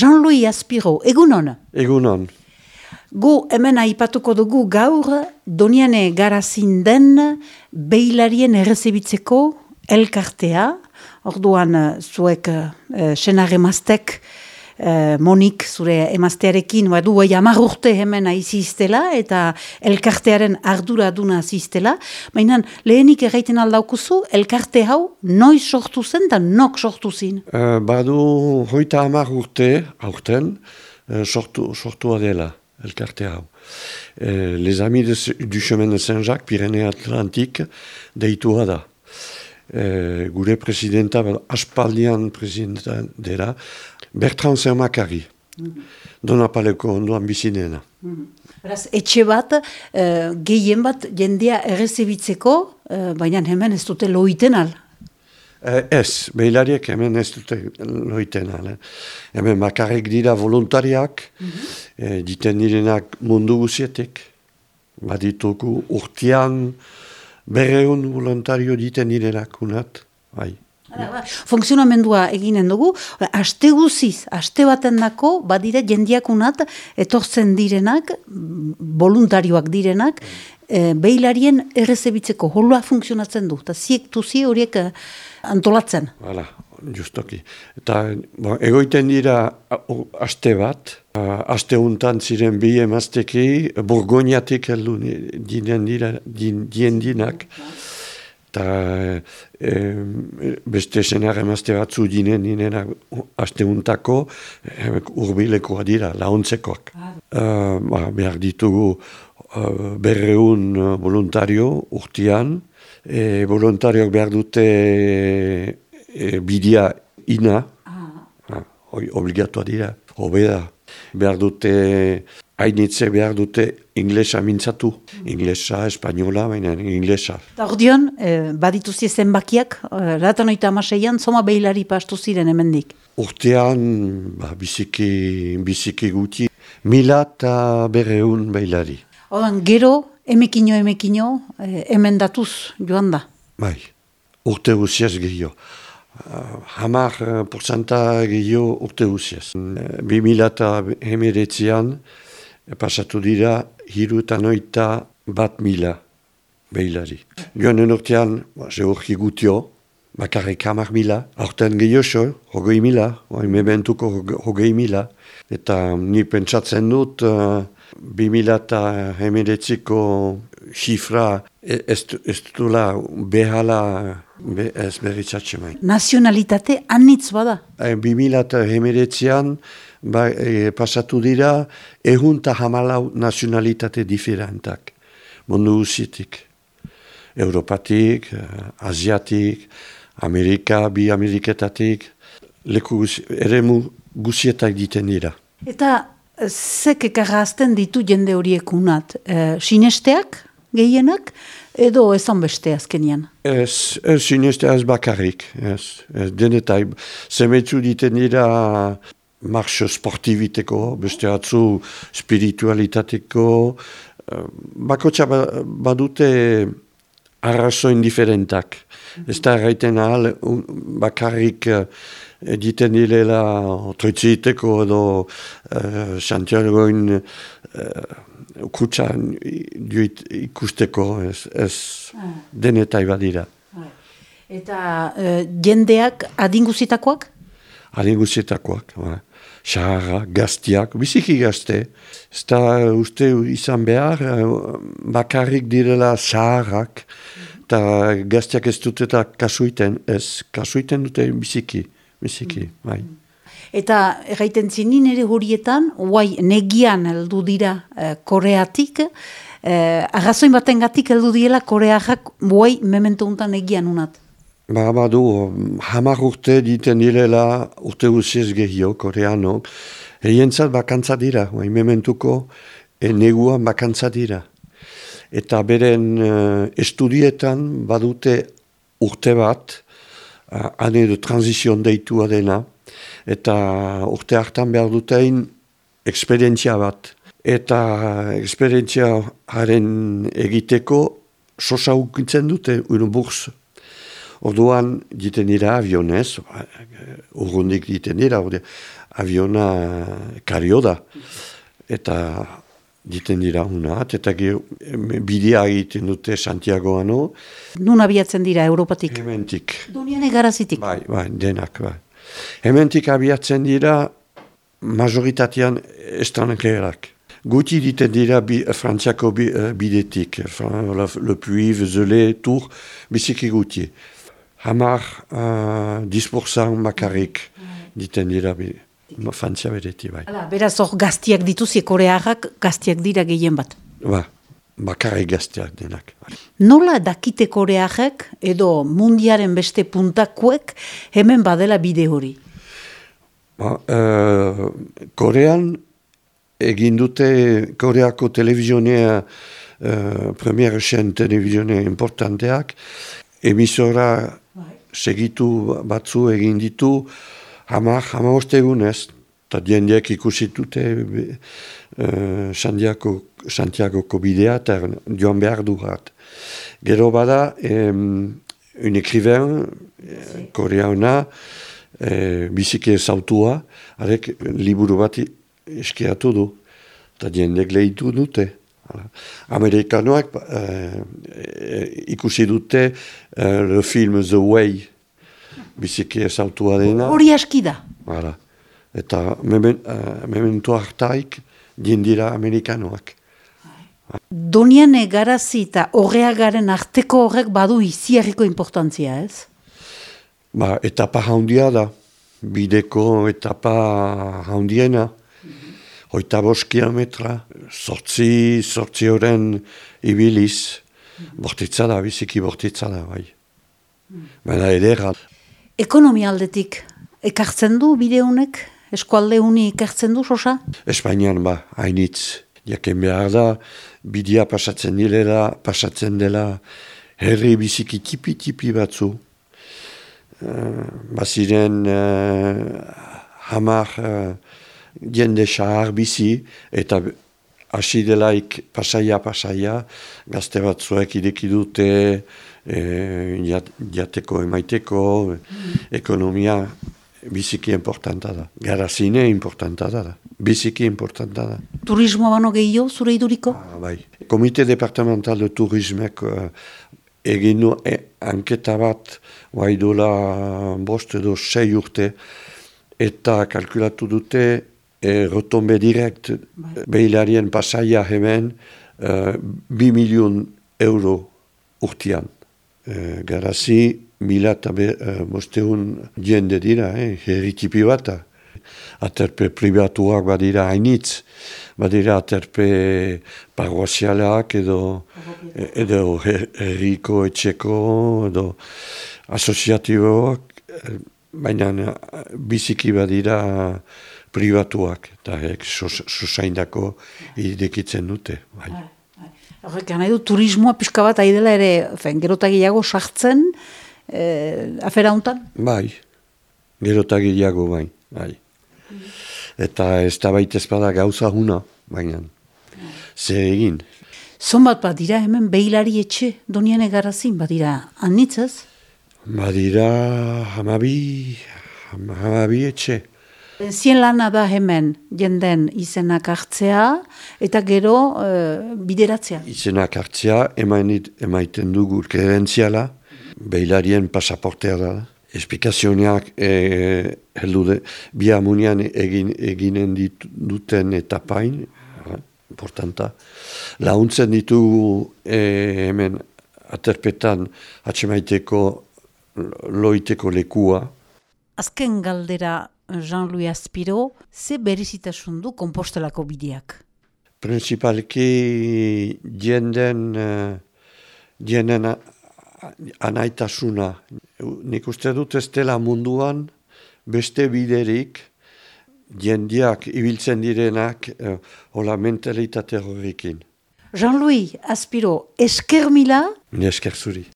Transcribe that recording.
Jean-Louis Aspiro, egunon? Egunon. Gu hemen aipatuko dugu gaur doniane garazin den behilarien errezibitzeko elkartea. Orduan zuek uh, senar emaztek uh, Monik zure emaztearekin badu bai urte hemen aiziztela eta elkartearen ardura duna ziztela. Baina lehenik erraiten aldaukuzu elkarte hau noiz sortu zen eta nok sortu zin? Uh, badu hoita amar urte aurten uh, sortu, sortua dela elkarte hau. Uh, les Amis de, du Chemin de Saint-Jacques, Pyrénées Atlantique, deitua da. Uh, gure presidenta, aspaldian presidenta dela, Bertrand Zermakari, mm -hmm. Donapaleko ondoan bizinena. Mm etxe bat, uh, gehien bat jendea errezibitzeko, uh, baina hemen ez dute loiten al? Uh, ez, behilariek hemen ez dute loiten al. Eh? Hemen makarek dira voluntariak, mm -hmm. diten direnak mundu guzietek. Badituko urtean berreun voluntario diten direnak unat, bai. Funksionamendua eginen dugu, aste guziz, aste baten dako, badire jendiakunat, etortzen direnak, voluntarioak direnak, e, behilarien errezebitzeko holua funksionatzen du, eta ziek tuzi horiek eh, antolatzen. Hala, justoki. Eta bon, egoiten dira aste bat, aste untan ziren bi emazteki, burgoniatik heldu dinen dira, dien dinak, eta e, beste senar emazte batzu dinen dinen asteuntako urbilekoa dira, launtzekoak. Uh, ba, behar ditugu berreun voluntario urtian, e, voluntarioak behar dute e, bidia ina, ah. obligatua dira, hobeda. Behar dute hainitze behar dute inglesa mintzatu. Inglesa, espainola, baina inglesa. Eta ordeon, eh, badituzi zenbakiak, eh, ratan oita amaseian, zoma behilari pastu ziren hemendik? Urtean, ba, biziki, biziki guti, mila eta berreun behilari. Odan, gero, emekino, emekino, eh, hemen datuz joan da? Bai, urte guziaz gehiago. Hamar uh, porzanta gehiago urte guziaz. Uh, bi mila eta hemeretzian, pasatu dira hiru eta noita bat mila behilari. Joan urtean, ze urki gutio, bakarrik hamar mila, aurten gehioso, hogei mila, mementuko hogei mila, eta ni pentsatzen dut, uh, bi mila eta hemeretziko xifra e, ez, ez dula behala be, ez berritzatxe mai. Nazionalitate anitz bada? E, bi mila eta hemeretzian, ba, e, pasatu dira egun eta hamalau nazionalitate diferentak. Mundu guzietik. Europatik, eh, Asiatik, Amerika, bi Ameriketatik, leku ere mu guzietak diten dira. Eta eh, zek ekarrazten ditu jende horiek unat? E, sinesteak gehienak edo ezan beste azkenian? Ez, ez sinestea ez bakarrik. Ez, ez denetai. Zemetzu diten dira marxo sportiviteko, beste atzu spiritualitateko, eh, bakotxa ba, badute arrazo indiferentak. Ez da erraiten ahal, bakarrik uh, egiten direla troitziteko edo uh, Santiagoin uh, kutsa ikusteko, ez, ez ah. denetai badira. Ah. Eta uh, jendeak adinguzitakoak? Adinguzitakoak, ba xarra, gaztiak, biziki gazte. Ez da uste izan behar, eh, bakarrik direla xarrak, eta gaztiak ez dut eta kasuiten, ez, kasuiten dute biziki, biziki, bai. Eta erraiten zinin ere horietan, guai negian heldu dira eh, koreatik, eh, arrazoin baten gatik heldu diela koreajak guai memento untan negian unat. Ba, badu, hamar urte diten direla urte guziez gehio, koreano. Eientzat bakantza dira, bai mementuko e, neguan bakantza dira. Eta beren uh, estudietan badute urte bat, uh, ane de transizion deitua dena, eta urte hartan behar dutein eksperientzia bat. Eta eksperientzia haren egiteko sosa ukitzen dute, unu burz Orduan, diten dira avionez, urrundik diten dira, orde, aviona kario da. Eta diten dira unat, eta gero bidea egiten dute Santiagoano. Nun abiatzen dira Europatik? Hementik. Donian egarazitik? Bai, bai, denak, bai. Hementik abiatzen dira majoritatean estrangerak. Guti diten dira bi, frantziako bi, uh, bidetik, le Puy, Vezele, Tour, biziki guti. Hamar, uh, dispurzan makarrik diten dira bi, frantzia bedeti bai. Hala, beraz hor gaztiak dituzi, korearrak gaztiak dira gehien bat. Ba, bakarrik gaztiak denak. Nola dakite korearrak edo mundiaren beste puntakuek hemen badela bide hori? Ba, uh, Korean egin dute Koreako televizionea uh, premier esen televizionea importanteak emisora segitu batzu egin ditu hamar, hamar ostegunez eta diendiek ikusitute uh, Santiago, Santiagoko bidea eta joan behar du hat. Gero bada, um, un écrivain, koreana, e, biziki ezautua, arek liburu bat eskiatu du, eta jendek lehitu dute. Amerikanoak e, ikusi dute e, le film The Way, biziki ezautua dena. Hori aski da. Hala. Eta mementu hartaik jendira amerikanoak. Donian garazi eta horreagaren arteko horrek badu iziarriko importantzia, ez? Ba, etapa haundia da, bideko etapa haundiena. Hoita bost kilometra, sortzi, sortzi horren ibiliz, bortitza da, biziki bortitza da, bai. Baina edera. Ekonomia aldetik, ekartzen du bide honek? Eskualde huni ekartzen du, sosa? Espainian ba, hainitz. Jaken behar da, bidea pasatzen dilera, pasatzen dela, herri biziki tipi-tipi batzu. Uh, baziren uh, hamar uh, jende xahar bizi eta hasi delaik pasaia pasaia gazte batzuek ideki dute jateko emaiteko ekonomia biziki importanta da garazine importanta da biziki importanta da Turismo bano gehiago zure iduriko? Ah, bai. Komite departamental de turismek uh, egin du e, anketa bat dola bost edo sei urte eta kalkulatu dute e, rotombe direkt bai. behilarien pasaia hemen uh, bi milion euro urtean. Uh, garazi mila eta uh, bosteun jende dira, eh, herritipi bat. Aterpe privatuak badira hainitz, badira aterpe paroasialak edo, edo herriko etxeko edo asoziatiboak, baina biziki badira privatuak, eta ek susaindako idekitzen dute. Bai. Horrek, nahi du, turismoa pixka bat aidela ere, fen, gerotagiago sartzen, eh, afera hontan? Bai, gerotagiago bai, bai. Eta ez da baita ezpada gauza huna, baina, zer egin. Zon bat badira hemen behilari etxe, donian egarazin, badira, anitzaz? Badira hamabi, hamabi etxe. Zien lana da hemen jenden izenak hartzea eta gero e, bideratzea. Izenak hartzea emainit, emaiten dugu kredentziala, behilarien pasaportea da. Esplikazioneak e, heldu de, bi amunian egin, eginen duten etapain, importanta. Launtzen ditugu e, hemen aterpetan atxemaiteko loiteko lekua. Azken galdera Jean-Louis Aspiro, ze berizitasun du kompostelako bideak? Principalki jenden, jenden anaitasuna. Nik uste dut ez dela munduan beste biderik jendiak ibiltzen direnak uh, hola mentalitate horrekin. Jean-Louis Aspiro, esker mila? Esker zuri.